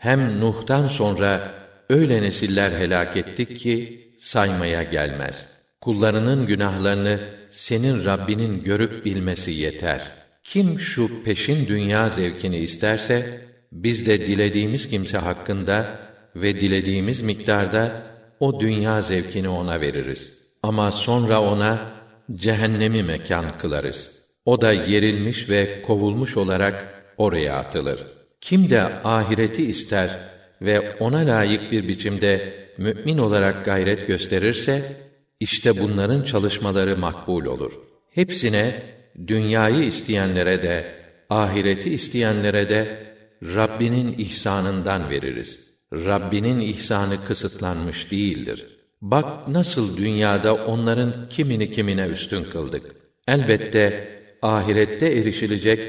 Hem Nuh'tan sonra öyle nesiller helak ettik ki saymaya gelmez. Kullarının günahlarını senin Rabbinin görüp bilmesi yeter. Kim şu peşin dünya zevkini isterse biz de dilediğimiz kimse hakkında ve dilediğimiz miktarda o dünya zevkini ona veririz. Ama sonra ona cehennemi mekan kılarız. O da yerilmiş ve kovulmuş olarak oraya atılır. Kim de ahireti ister ve ona layık bir biçimde mümin olarak gayret gösterirse işte bunların çalışmaları makbul olur. Hepsine dünyayı isteyenlere de ahireti isteyenlere de Rabbinin ihsanından veririz. Rabbinin ihsanı kısıtlanmış değildir. Bak nasıl dünyada onların kimini kimine üstün kıldık. Elbette ahirette erişilecek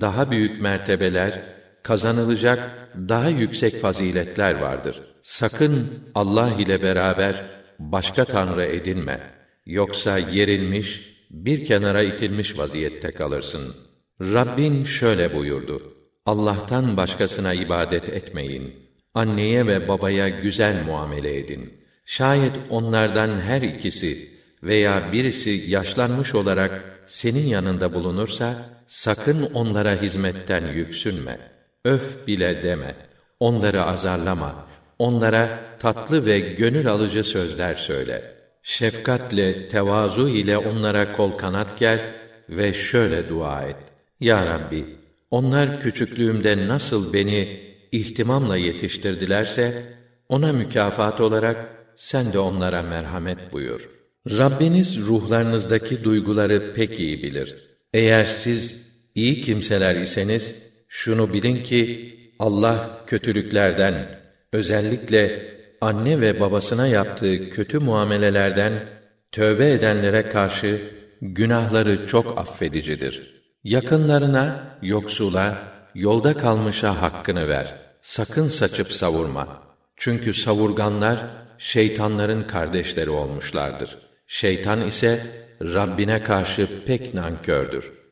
daha büyük mertebeler, kazanılacak daha yüksek faziletler vardır. Sakın Allah ile beraber başka tanrı edinme. Yoksa yerilmiş, bir kenara itilmiş vaziyette kalırsın. Rabbin şöyle buyurdu: Allah'tan başkasına ibadet etmeyin. Anneye ve babaya güzel muamele edin. Şayet onlardan her ikisi veya birisi yaşlanmış olarak senin yanında bulunursa sakın onlara hizmetten yüksünme. Öf bile deme. Onları azarlama. Onlara tatlı ve gönül alıcı sözler söyle. Şefkatle, tevazu ile onlara kol kanat gel ve şöyle dua et. Ya Rabbi, onlar küçüklüğümde nasıl beni ihtimamla yetiştirdilerse, ona mükafat olarak sen de onlara merhamet buyur. Rabbiniz ruhlarınızdaki duyguları pek iyi bilir. Eğer siz iyi kimseler iseniz, şunu bilin ki, Allah kötülüklerden, özellikle anne ve babasına yaptığı kötü muamelelerden, tövbe edenlere karşı günahları çok affedicidir. Yakınlarına, yoksula, yolda kalmışa hakkını ver. Sakın saçıp savurma. Çünkü savurganlar şeytanların kardeşleri olmuşlardır. Şeytan ise Rabbine karşı pek nankördür.